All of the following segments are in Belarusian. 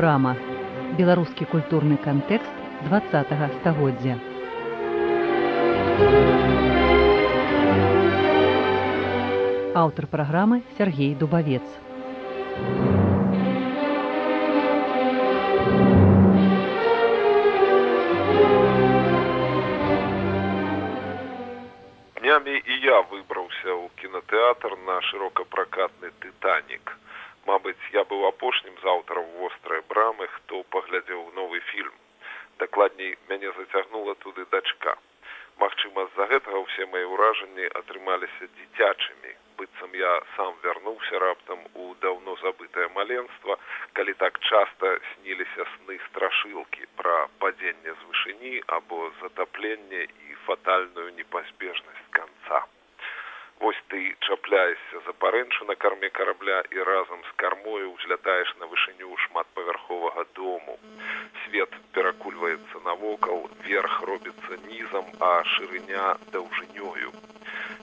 брама беларускі культурны кантэкст два стагоддзя. Аўтар праграмы Сергей дубавец. Днямі і я выбраўся ў кінотэатр на шырокапракатны тытанік Мабыць, я быў апошнім з аўтараў вострай брамы, хто паглядзеў новы фільм. Дакладней мяне зацягнула туды дачка. Магчыма, з-за гэтага ўсе мае ўражанні атрымаліся дзіцячымі. быццам я сам вярнуўся раптам у даўно забытае маленства, калі так часта сніліся сны страшылкі пра падзенне з вышыні або затапленне і фатальную непазбежнасць канца. Вось ты чапляешся за парэнчу на карме карабля і разам з кармою ўзлятаеш на вышыню шматпавярховага дому. Свет перакульваецца навокал, верх робіцца нізам, а шырыня даўжынёю.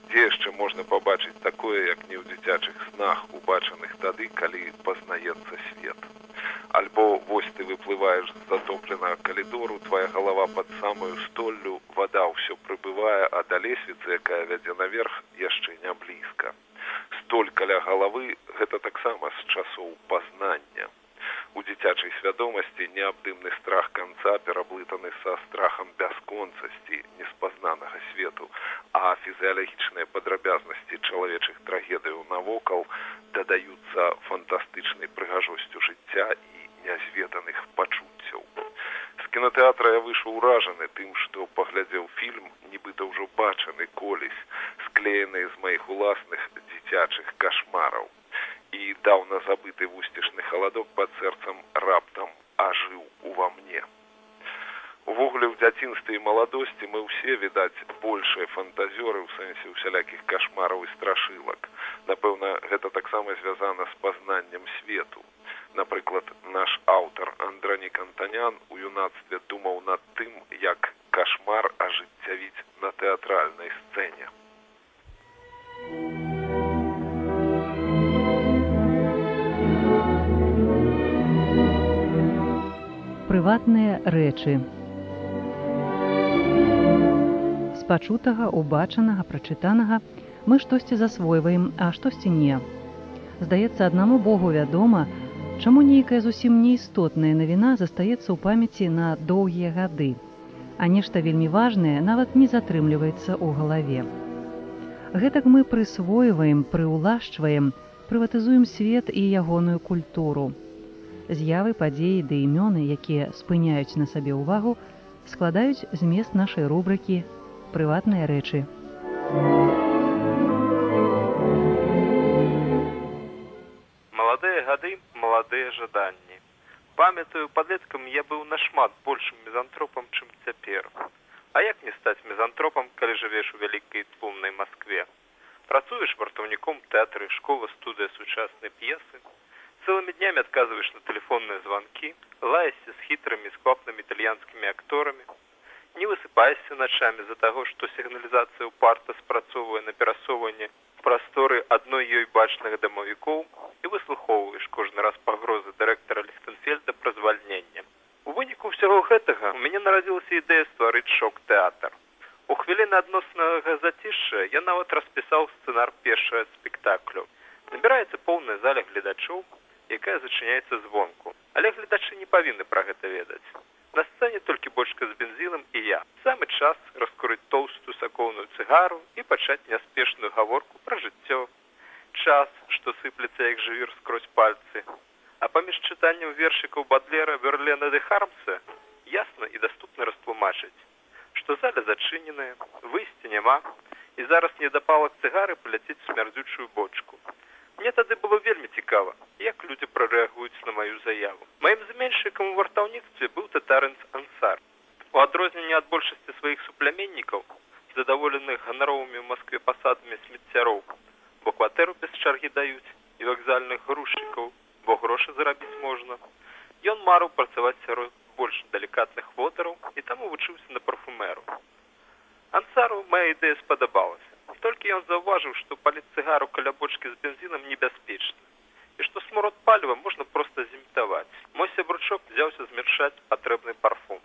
Дзе яшчэ можна пабачыць такое, як не ў дзіцячых снах, убачаных тады, калі пазнаецца свет. Альбо вось ты выплываеш з затопленага калідору, твоя галава пад самую столлю, вада ўсё прыбывае, а да лесвіцы, якая вядзе наверх яшчэ не блізка. Столь каля галавы гэта таксама з часоў пазнання. У дзіцячай свядомасці неабдымны страх канца пераблытаны са страхам бясконцасці неспазнанага свету, а фізіялагічныя падрабязнасці чалавечых трагедыяў навокал дадаюцца фантастычнай прыгажосцю жыцця і нязведаных пачуццяў. З кінотэатра я выйшаў уражаны тым, што паглядзеў фільм, нібыта ўжо бачаны колісь, склеены з маіх уласных дзіцячых кашмараў. І даўна забыты вусцішны халадок пад сэрцам раптам ажыў ува мне. Увогуле ў дзяцінстве і маладосці мы ўсе відаць большыя фантазёры ў сэнсе усялякіх кашмараў і страшылак. Напэўна, гэта таксама звязана з пазнаннем свету. Напрыклад, наш аўтар Андранік Антанян у юнацтве думаў над тым, як кашмар ажыццявіць на тэатральнай сцэне. Прыватныя рэчы. Пачутага убачанага прачытанага мы штосьці засвойваем а штосьці не. Здаецца аднаму богу вядома чаму нейкая зусім неістотная навіна застаецца ў памяці на доўгія гады а нешта вельмі важнае нават не затрымліваецца ў галаве. Гэтак мы прысвойваем прыўлашчваем прыватызуем свет і ягоную культуру з'явы падзеі ды імёны якія спыняюць на сабе ўвагу складаюць змест нашай рубрыкі прыватныя рэчы. Маладыя гады маладыя жаданні. Памятаю, падлеткам я быў нашмат большым мезантропам, чым цяпер. А як не стаць мезантропам, калі жывеш у вялікай тлумнай Маскве? Працуеш вартаўніком тэатры, школа, студыя сучаснай п'есы. Цэлымі днямі адказваеш на тэлефонныя званкі, лаяся з хітрымі сквапнымі італьянскімі акторамі, не высыпайся начамі з-за таго, што сігналізацыя ўпарта спрацоўвае на перасоўванне прасторы адной ёй бачных дамавікоў і выслухоўваеш кожны раз пагрозы дырэктара ліхтенфельда пра звальнення. У выніку ўсяго гэтага у мяне нарадзілася ідэя стварыць шок-тэатр. У хвіліны адноснага зацішша я нават распісаў сцэнар першага спектаклю. Набіраецца поўная заля гледачоў, якая зачыняецца звонку, але гледачы не павінны пра гэта ведаць. На сцэне толькі бочка з бензінам і я. Самы час раскурыць тоўстую сакоўную цыгару і пачаць няспешную гаворку пра жыццё. Час, што сыплецца як жывір скрозь пальцы. А паміж чытаннем вершыкаў бадлера Верлена де Хармса ясна і даступна растлумачыць, што заля зачыненая, выйсці няма, і зараз недапалак цыгары паляціць смярдзючую бочку. Мне тады было вельмі цікава, прарэагуюць на маю заяву. Маім зменшыкам у вартаўніцтве быў татарынц ансар. У адрозненне ад большасці сваіх супляменнікаў, задаволеных ганаровымі ў Маскве пасадамі смеццяроў, бо кватэру без чаргі даюць і вакзальных грузчыкаў, бо грошы зарабіць можна. Ён марыў працаваць сярод больш далікатных водараў і таму вучыўся на парфумеру. Ансару мая ідэя спадабалася толькі ён заўважыў што паліць цыгару каля бочкі з бензінам небяспечна і што смород паліва можна проста зімітаваць. Мой сябручок взяўся змяршаць патрэбны парфум.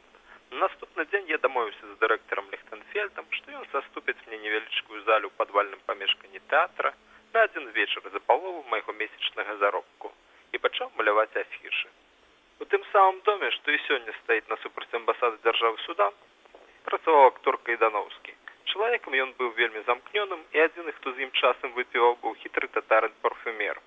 На наступны дзень я дамовіўся з дырэктарам Лехтенфельдам, што ён заступіць мне невялічкую залю ў падвальным памешканні тэатра на адзін вечар за палову майго месячнага заробку і пачаў маляваць афішы. У тым самым доме, што і сёння стаіць насупраць амбасады дзяржавы суда, працаваў актор Кайдановскі. Чалавекам ён быў вельмі замкнёным і адзіны, хто з ім часам выпіваў быў хітры татарын парфюмер.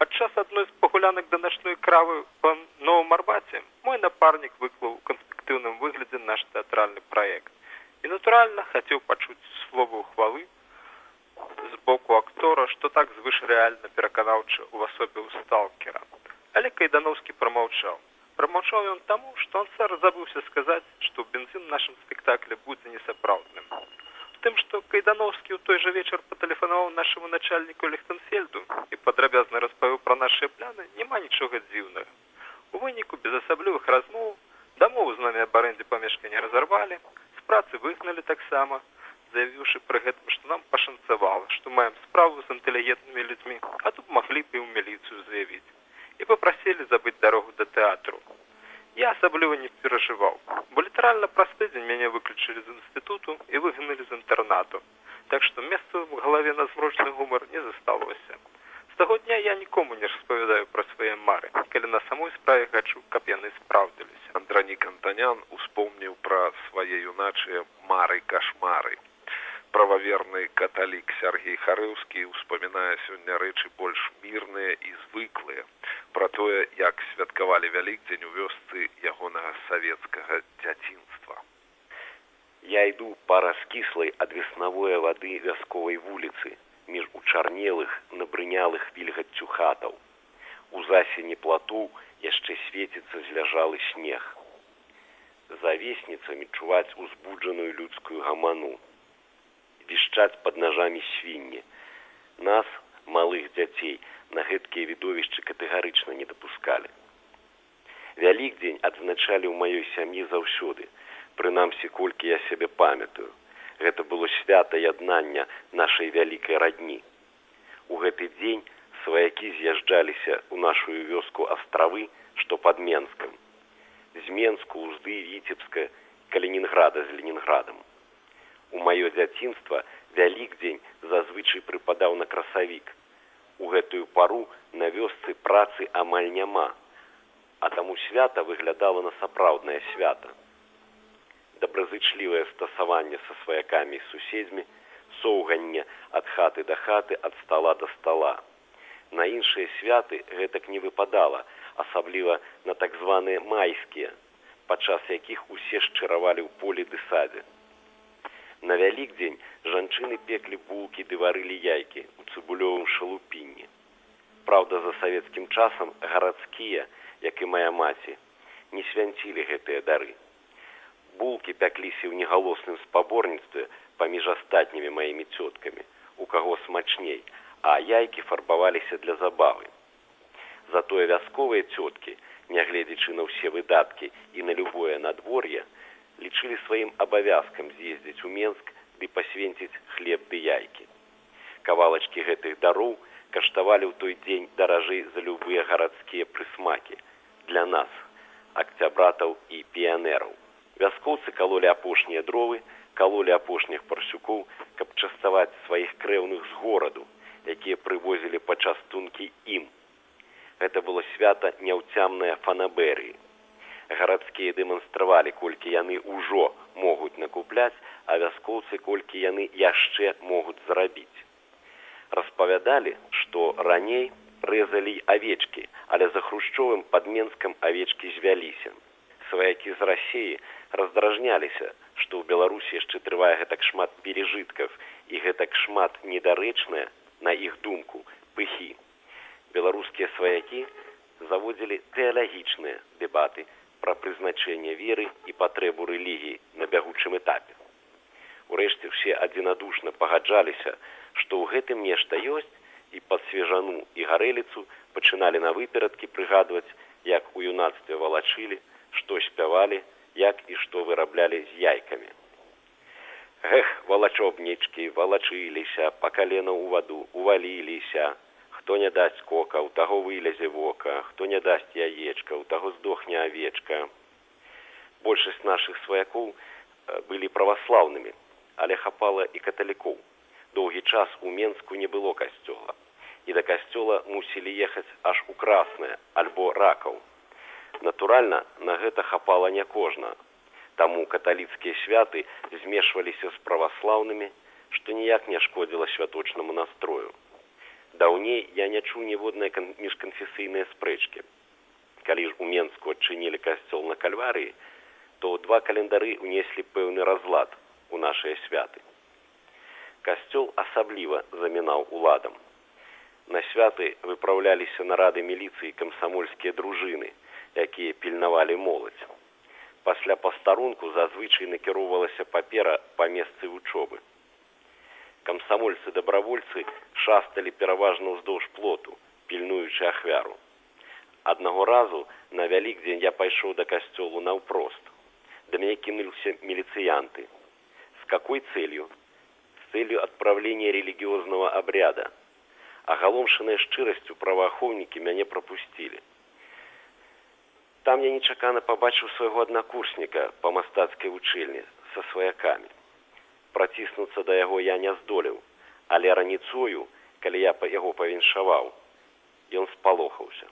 Падчас адной з пагулянак да начной кравы па новым арбаце мой напарнік выклаў у канспектыўным выглядзе наш тэатральны праект і натуральна хацеў пачуць словы хвалы з боку актора, што так звышрэальна пераканаўчы ў асобе ў сталкера. Але кайдановскі прамаўчаў. Прамаўчаў ён таму, што он сэр забыўся сказаць, што бензін нашым спектакле будзе несапраўдным. Тым, што кайдановскі ў той жа вечар патэлефанаваў нашаму начальніку Лехтенфельду і падрабязна распавіў пра нашыя пляны, няма нічога дзіўнага. У выніку без асаблівых размоў дамову з намі аб арэндзе памешкання разарвалі, з працы выгналі таксама, заявіўшы пры гэтым, што нам пашанцавала, што маем справу з інтэлігентнымі людзьмі, а тут маглі б і ў міліцыю заявіць. І папрасілі забыць дарогу да тэатру. Я асабліва не перажываў, бо літаральна праз тыдзень мяне выключылі з інстытуту і выгналі з інтэрнату. Так што месца ў галаве на змрочны гумар не засталося. З таго дня я нікому не распавядаю пра свае мары, калі на самой справе хачу, каб яны спраўдзіліся. Андранік Антанян успомніў пра свае юначыя мары кашмары прававерны каталік Сергей Харыўскі ўспамінае сёння рэчы больш мірныя і звыклыя пра тое, як святкавалі вялікдзень у вёсцы ягонага савецкага дзяцінства. Я іду па раскіслай ад веснавой вады вясковай вуліцы між учарнелых набрынялых вільгаццю хатаў. У засені плату яшчэ свеціцца зляжалы снег. За весніцамі чуваць узбуджаную людскую гаману вішчаць под ножамі свінні. Нас, малых дзяцей, на гэткія відовішчы катэгарычна не дапускалі. Вялікдзень адзначалі ў маёй сям'і заўсёды, прынамсі колькі я сябе памятаю. Гэта было свята яднання нашай вялікай радні. У гэты дзень сваякі з'язджаліся ў нашу вёску астравы, што пад Менскам. З Менску, узды Віцебска, Калінінграда з Ленінградам. У маё дзяцінства вялікдзень зазвычай прыпадаў на красавік. У гэтую пару на вёсцы працы амаль няма, а таму свята выглядала на сапраўднае свята. Добразычлівае стасаванне са сваякамі і суседзьмі, соўганне ад хаты да хаты ад стала да стала. На іншыя святы гэтак не выпадала, асабліва на так званыя майскія, падчас якіх усе шчыравалі ў полі ды садзе. На вялікдзень жанчыны пеклі булкі ды варылі яйкі у цыбулёвым шалупінні. Праўда, за савецкім часам гарадскія, як і мая маці, не свянцілі гэтыя дары. Булкі пякліся ў негалосным спаборніцтве паміж астатнімі маімі цёткамі, у каго смачней, а яйкі фарбаваліся для забавы. Затое вясковыя цёткі, нягледзячы на ўсе выдаткі і на любое надвор'е, лічылі сваім абавязкам з'ездзіць у Менск ды пасвенціць хлеб ды яйкі. Кавалачкі гэтых дароў каштавалі ў той дзень даражэй за любыя гарадскія прысмакі для нас, акцябратаў і піянераў. Вяскоўцы калолі апошнія дровы, калолі апошніх парсюкоў, каб частаваць сваіх крэўных з гораду, якія прывозілі падчас тункі ім. Гэта было свята няўцямнае фанаберыі гарадскія дэманстравалі колькі яны ўжо могуць накупляць а вяскоўцы колькі яны яшчэ могуць зарабіць распавядалі што раней рэзалі авечкі але за хрушчовым пад менскам авечкі звяліся. Сваякі з рассеі раздражняліся што ў беларусі яшчэ трывае гэтак шмат пережыткаў і гэтак шмат недарэчнае на іх думку пыхі. Беларускія сваякі заводзілі тэалагічныя дэбаты пра прызначэнне веры і патрэбу рэлігіі на бягучым этапе. Урэшце ўсе адзінадушна пагаджаліся, што ў гэтым нешта ёсць і пад свежану і гарэліцу пачыналі на выперадкі прыгадваць, як у юнацтве валачылі, што спявалі, як і што выраблялі з яйкамі. Эх, валачобнічкі валачыліся, па калена ў ваду, уваліліся, Хто не дасць кока, у таго вылезе вока, хто не дасць яечка, у таго здохне авечка. Большасць нашых сваякоў былі праваслаўнымі, але хапала і каталікоў. Доўгі час у Менску не было касцёла. І да касцёла мусілі ехаць аж у краснае альбо ракаў. Натуральна, на гэта хапала не кожна. Таму каталіцкія святы змешваліся з праваслаўнымі, што ніяк не шкодзіла святочнаму настрою. Даўней я не чуў ніводнай міжканфесійнай спрэчкі. Калі ж у Менску адчынілі касцёл на кальварыі, то два календары ўнеслі пэўны разлад у нашыя святы. Касцёл асабліва замінаў уладам. На святы выпраўляліся нарады міліцыі камсамольскія дружыны, якія пільнавалі моладзь. Пасля пастарунку зазвычай накіроўвалася папера па месцы вучобы. Камсамольцы-дабравольцы шасталі пераважна ўздоўж плоту, пільнуючы ахвяру. Аднаго разу на вялікдзень я пайшоў да касцёлу наўпрост. Да мяне кінуліся міліцыянты. С какой целью? С целью отправления религиозного обряда. Оголомшенные шчырасцю праваахоўнікі мяне пропустили. Там я нечакана побачыў свайго аднакурсніка па мастацкай вучэльні са сваякамі. Праціснуцца да яго я не здолеў, але раніцою, калі я па яго павіншаваў, ён спалохаўся.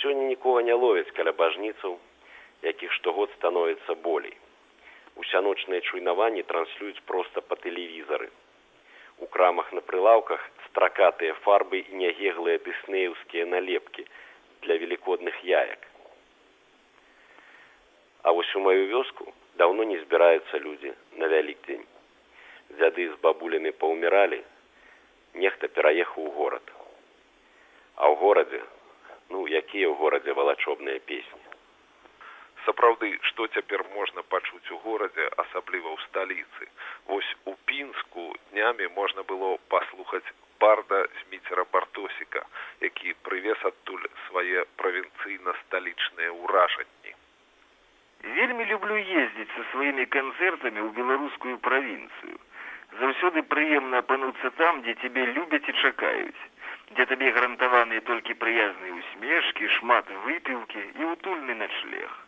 Сёння нікога не ловяць каля бажніцаў, якіх штогод становіцца болей. Усяночныя чуйнаванні транслююць проста па тэлевізары. У крамах на прылаўках стракатыя фарбы і нягеглыя дыснеўскія налепкі для велікодных яек. А вось у маю вёску даўно не збіраюцца людзі на вялікдзень. Дзяды з бабулямі паўміралі, нехта пераехаў у горад. А ў горадзе, ну якія ў горадзе валачобныя песні сапраўды што цяпер можна пачуць у горадзе асабліва ў сталіцы вось у пінску днямі можна было паслухаць барда зміцера бартосіка які прывез адтуль свае правінцыйна сталічныя ўражанні вельмі люблю ездзіць са сваімі канцэртамі ў беларускую правінцыю заўсёды прыемна апынуцца там дзе цябе любяць і чакаюць дзе табе гарантаваныя толькі прыязныя усмешкі шмат выпіўкі і утульны начлег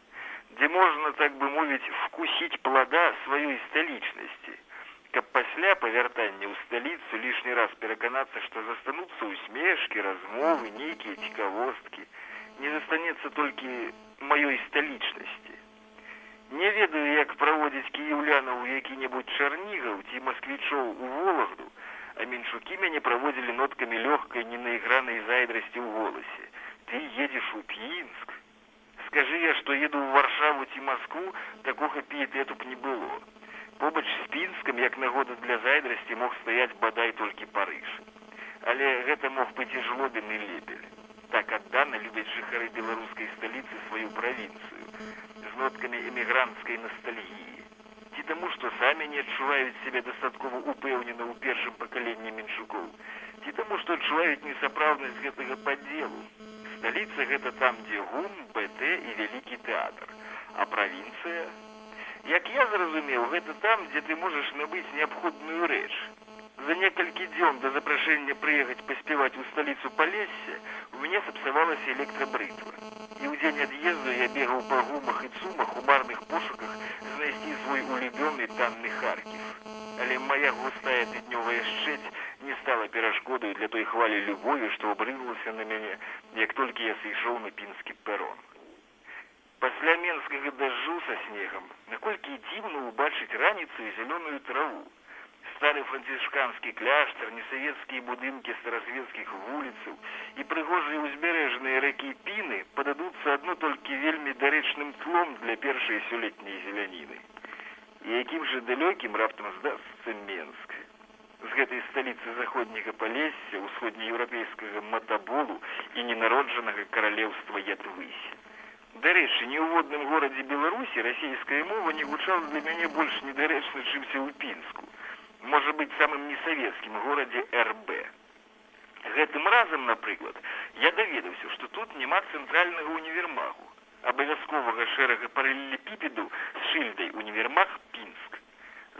где можно, так бы мовіць, вкусить плода сваёй сталічнасці, каб пасля павяртання ў сталіцу лішні раз пераканацца, што застануцца усмешкі, размовы, нейкія цікавосткі, не застанецца толькі маёй сталічнасці. Не ведаю, як праводзіць кіяўлянаў які-небудзь чарнігаў ці масквічоў у волагду, а меншукі мяне праводзілі ноткамі лёгкай ненаігранай зайдрасці ў голасе. Ты едзеш у пінск, Скажи я, што еду ў варшаву ці Маскву, такога піетэту б не было. Побач з пінскам, як нагода для зайдрасці мог стаяць бадай толькі парыж. Але гэта мог быць і жлобін і лебель. Так аддана любяць жыхары беларускай сталіцы сваю правінцыю ноткамі эмігранцкай ностальгіі. Ці таму, што самі не адчуваюць сябе дастаткова упэўнена ў першым пакаленні меншукоў, ці таму, што адчуваюць несапраўднасць гэтага падзелу, сталіца гэта там дзе гум бт і вялікі тэатр а правінцыя як я зразумеў гэта там дзе ты можаш набыць неабходную рэч за некалькі дзён да запрашэння прыехаць паспяваць у сталіцу палесся у мяне сапсавалася электрабрытва. І ў дзень ад'езду я бегаў па гумах і цумах у марных пошуках знайсці свой улюбёны танны харків. Але моя густая тыднёвая шчэць не стала перашкодаю для той хвалі любові што абрынулася на мяне як толькі я сышоў на пінскі перон. Пасля менскага дажджу са снегам наколькі дзіўна ўбачыць раніцу і зялёную траву стары францішканскі кляштар несавецкія будынкі старасветскіх вуліцаў і прыгожыя ўзбярэжныя ракі піны пададуцца адно толькі вельмі дарэчным тлом для першай сёлетняй зеляніны і якім жа далёкім раптам здасца менск з гэтай сталіцы заходняга палесся ўсходнееўрапейскага матаболу і ненароджанага каралеўства ядвысь дарэчы не ў водным горадзе беларусі расійская мова не гучала для мяне больш недарэчна чымся ў пінску можа быць самым несавецкім горадзе рб гэтым разам напрыклад я даведаўся што тут няма цэнтральнага універмагу абавязковага шэрага паралелепіпеду з шыльдай універмаг пінск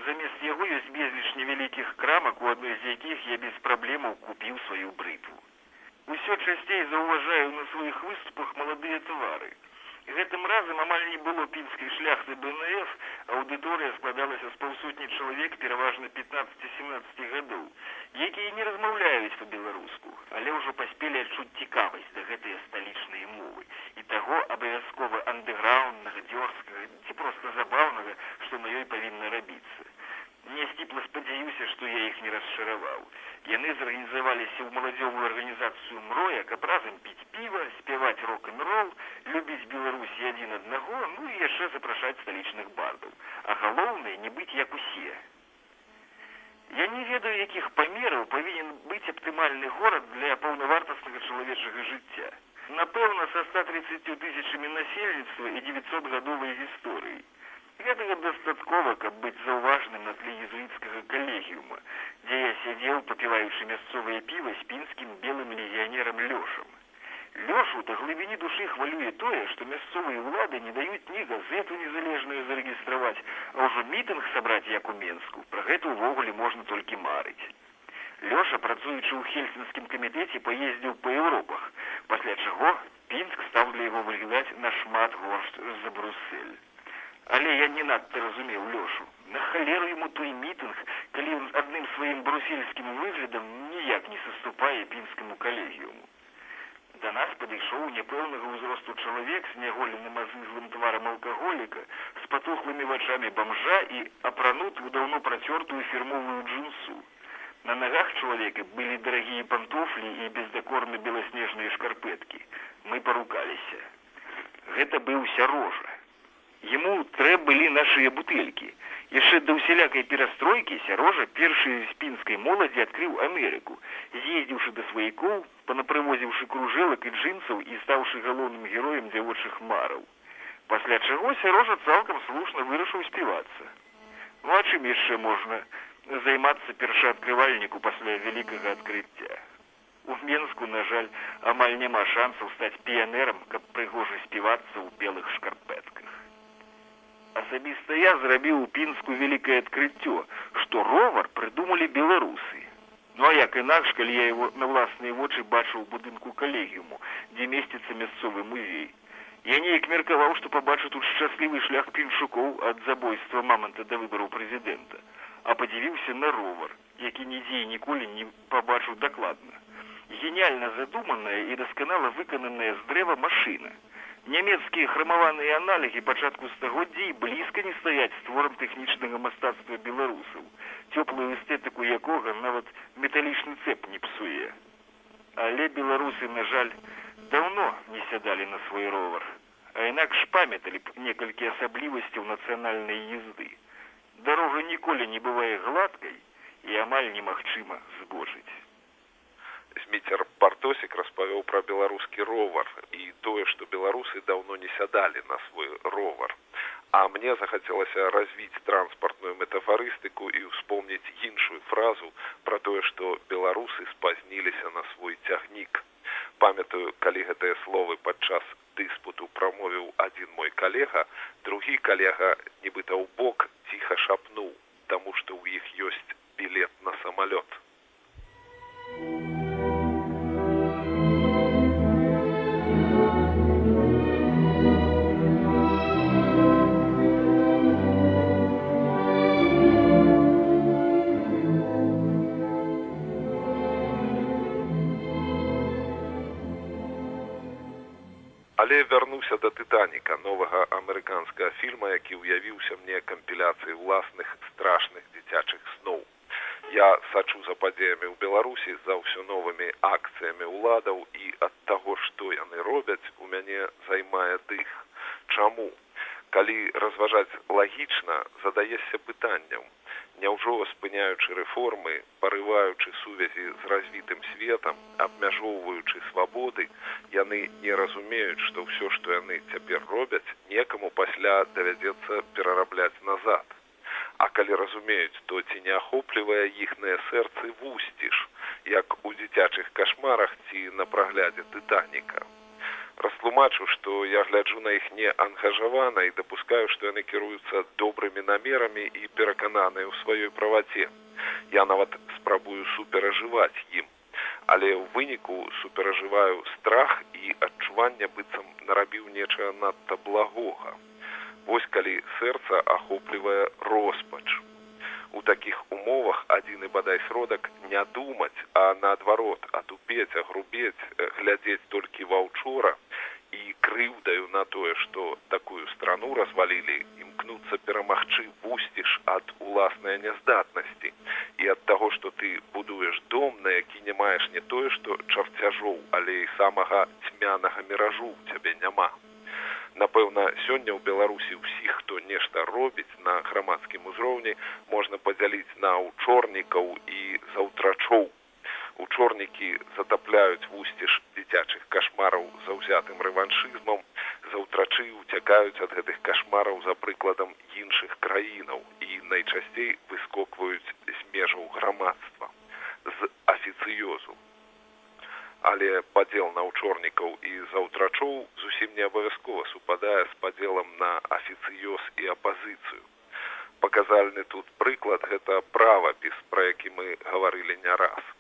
Замест яго ёсць безліч невялікіх крамак, у адной з якіх я без праблемаў купіў сваю брытву. Усё часцей заўважаю на сваіх выступах маладыя твары. Гэтым разам амаль не было пінскай шляхты БНФ, аўдыторыя складалася з паўсотні чалавек пераважна 15-17 гадоў, якія не размаўляюць па-беларуску, але ўжо паспелі адчуць цікавасць да гэтыя сталічныя мовы. І таго абавязкова андэграўнднага, дзёрзкага ці проста забаўнага, што на ёй павінна рабіцца. Не сціпла спадзяюся, што я іх не расчараваў. Яны зарганізаваліся ў маладзёвую арганізацыю мроя, каб разам піць піва, спяваць рок-н-рол, любіць Беларусь адзін аднаго, ну і яшчэ запрашаць сталічных бардаў. А галоўнае не быць як усе. Я не ведаю, якіх памераў павінен быць аптымальны горад для паўнавартаснага чалавечага жыцця. Напэўна, са 130 тысячамі насельніцтва і 900 гадовай гісторыі. Гэтага дастаткова, каб быць заўважным на тле езуіцкага калегіума, дзе я сядзеў, папіваючы мясцовае піва з пінскім белым легіянерам лёшам. Лёшу да глыбіні душы хвалюе тое, што мясцовыя ўлады не даюць ні газету незалежную зарэгістраваць, а ўжо мітынг сабраць як у Менску. Пра гэта ўвогуле можна толькі марыць. Лёша, працуючы ў хельсінскім камітэце, паездзіў па Еўропах, пасля чаго Пінск стаў для яго не надта разумеў лёшу. На халеру ему той мітынг, калі ён адным сваім брусельскім выглядам ніяк не саступае пінскаму калегіуму. Да нас падышоў няпэўнага ўзросту чалавек з няголеным азызлым тварам алкаголіка, з патухлымі вачамі бамжа і апранут у даўно працёртую фірмовую джинсу. На нагах чалавека былі дарагія пантуфлі і бездакорна беласнежныя шкарпэткі. Мы парукаліся. Гэта быў сярожа. Яму трэба былі нашыя бутэлькі. Яшчэ да ўсялякай перастройкі сярожа першы з пінскай моладзі адкрыў Амерыку, з'ездзіўшы да сваякоў, панапрывозіўшы кружэлак і джинсаў і стаўшы галоўным героем дзявочых мараў. Пасля чаго сярожа цалкам слушна вырашыў співацца. Ну а чым яшчэ можна займацца першаадкрывальніку пасля вялікага адкрыцця. У Менску, на жаль, амаль няма шансаў стаць піянерам, каб прыгожа співацца ў белых шкарпэтках асабіста я зрабіў у пінску вялікае адкрыццё што ровар прыдумалі беларусы ну а як інакш калі я его на ўласныя вочы бачыў будынку калегіуму дзе месціцца мясцовы музей. Я неяк меркаваў што пабачу тут шчаслівы шлях піншукоў ад забойства маманта да выбараў прэзідэнта а падзівіўся на ровар які нідзе і ніколі не пабачыў дакладна геніяльна задуманая і дасканала выкананая з дрэва машына нямецкія храмаваныя аналігі пачатку стагоддзей блізка не стаяць створам тэхнічнага мастацтва беларусаў цёплую эстэтыку якога нават металічны цэп не псуе. Але беларусы на жаль даўно не сядалі на свой ровар а інакш памяталі б некалькі асаблівасцяў нацыянальнай езды. Дарога ніколі не бывае гладкай і амаль немагчыма збожыць Зміцер Партосік распавёў пра беларускі ровар і тое, што беларусы даўно не сядалі на свой ровар. А мне захацелася развіць транспартную метафарыстыку і ўспомніць іншую фразу пра тое, што беларусы спазніліся на свой цягнік. Памятаю, калі гэтыя словы падчас дыспуту прамовіў адзін мой калега, другі калега нібыта ў бок ціха шапнуў, таму што тытаніка новага амерыканскага фільма, які ўявіўся мне кампіляцыі ўласных страшных дзіцячых сноў. Я сачу за падзеямі ў Беларусі за ўсё новымі акцыямі ўладаў і ад таго, што яны робяць, у мяне займае дых. Чаму? Калі разважаць лагічна, задаешся пытанням, Няўжо спыняючы рэформы, парываючы сувязі з развітым светам, абмяжоўваючы свабоды, яны не разумеюць, што ўсё, што яны цяпер робяць, некаму пасля давядзецца перарабляць назад. А калі разумеюць, то ці не ахоплівае іхныя сэрцы вусціш, як у дзіцячых кашмарах ці на праглядзе тытаніка. Растлумачу, што я гляджу на іх не ангажавана і дапускаю, што яны кіруюцца добрымі намерамі і перакананыя ў сваёй праваце. Я нават спрабую суперажываць ім. Але ў выніку суперажываю страх і адчуванне быццам нарабіў нечага надта благога. Вось калі сэрца ахоплівае роспач. У такіх умовах адзіны бадай сродак не думаць, а наадварот атупець, агрубець, глядзець толькі ваўчора і крыўдаю на тое, што такую страну развалілі, імкнуцца перамагчы вусціш ад уласнай няздатнасці і ад таго, што ты будуеш дом, на які не маеш не тое, што чарцяжоў, але і самага цьмянага міражу ў цябе няма. Напэўна, сёння ў Беларусі ўсіх, хто нешта робіць на грамадскім узроўні, можна падзяліць на ўчорнікаў і заўтрачоў. Учорнікі затапляюць вусціш дзіцячых кашмараў заўзятым рэваншызмам, заўтрачы ўцякаюць ад гэтых кашмараў за прыкладам іншых краінаў і найчасцей выскокваюць з межаў грамадства з афіцыёзу але падзел на ўчорнікаў і заўтрачоў зусім не абавязкова супадае з падзелам на афіцыёз і апазіцыю. Паказальны тут прыклад гэта правапіс, пра які мы гаварылі не раз.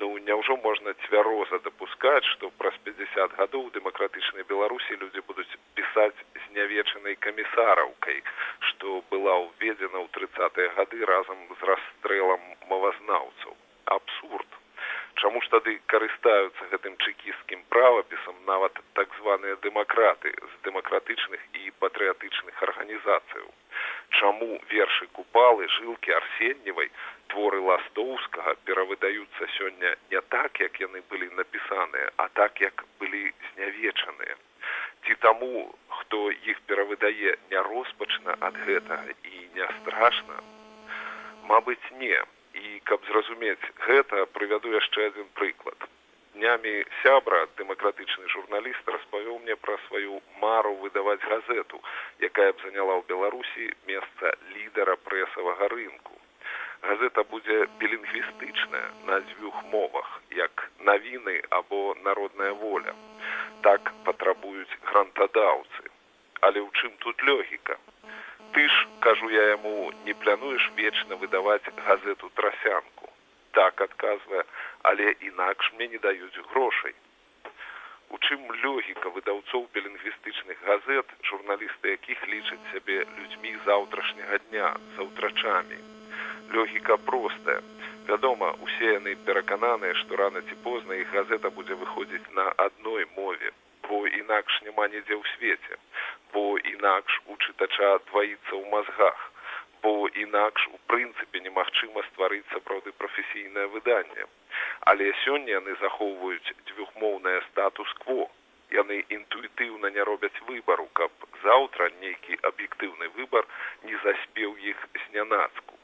Ну няўжо можна цвяроза дапускаць, што праз 50 гадоў дэмакратычнай беларусі людзі будуць пісаць знявечанай камісараўкай, што была ўведзена ў тридцатыя гады разам з расстрэлам мовазнаўцаў. Абсурд чаму ж тады карыстаюцца гэтым чэкісцкім правапісам нават так званыя дэмакраты з дэмакратычных і патрыятычных арганізацыяў? Чаму вершы купалы жылкі арсенневай творы ластоўскага перавыдаюцца сёння не так як яны былі напісаныя а так як былі знявечаныя? Ці таму хто іх перавыдае не роспачна ад гэтага і не страшна? Мабыць не і каб зразумець гэта прывяду яшчэ адзін прыклад. Днямі сябра дэмакратычны журналіст распавёў мне пра сваю мару выдаваць газету якая б заняла ў беларусі месца лідара прэсавага рынку. Газета будзе білінгвістычная на дзвюх мовах як навіны або народная воля. Так патрабуюць грантадаўцы. Але ў чым тут лёгіка ты ж кажу я яму не плануеш вечна выдаваць газету трасянку? Так адказвае але інакш мне не даюць грошай у чым лёгіка выдаўцоў білінгвістычных газет журналісты якіх лічаць сябе людзьмі заўтрашняга дня за ўтрачамі лёгіка простая. Вядома усе яны перакананыя што рана ці позна іх газета будзе выходзіць на адной мове бо інакш няма нідзе ў свеце бо інакш чытача дваіцца ў мазгах. Бо інакш у прынцыпе немагчыма стварыць сапраўды прафесійнае выданне. Але сёння яны захоўваюць дзвюхмоўнае статус-кво. Яны інтуітыўна не робяць выбару каб заўтра нейкі аб'ектыўны выбар не заспеў іх знянацку.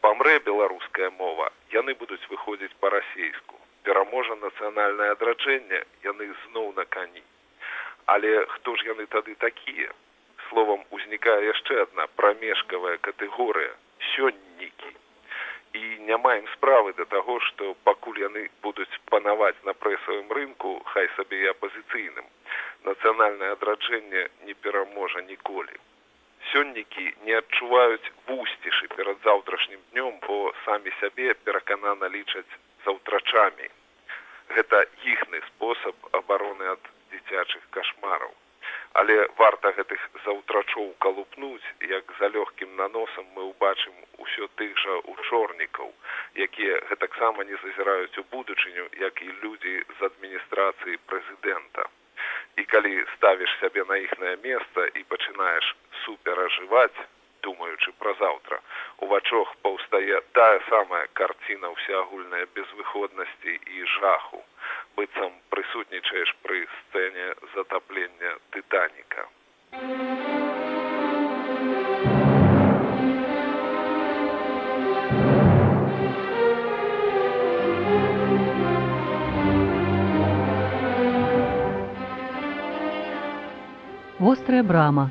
Памрэ беларуская мова яны будуць выходзіць па-расейску. Пераможа нацыянальнае адраджэнне яны зноў на кані. Але хто ж яны тады такія словам узнікае яшчэ адна прамежкавая катэгорыя сённікі. І не маем справы да таго што пакуль яны будуць панаваць на прэсавым рынку хай сабе і апазіцыйным нацыянальнае адраджэнне не пераможа ніколі. Сённікі не адчуваюць вусцішы перад заўтрашнім днём бо самі сябе пераканана лічаць заўтрачамі. Гэта іхны спосаб абароны ад дзіцячых кашмараў але варта гэтых заўтрачоў калупнуць як за лёгкім наносам мы ўбачым усё тых жа учорнікаў якія гэтаксама не зазіраюць у будучыню як і людзі з адміністрацыі прэзідэнта. І калі ставіш сябе на іхнае месца і пачынаеш суперажываць думаючы пра заўтра у вачох паўстае тая самая карціна ўсеагульная безвыходнасці і жаху быццам прысутнічаеш пры сцэне затаплення тытаніка. Вострая брама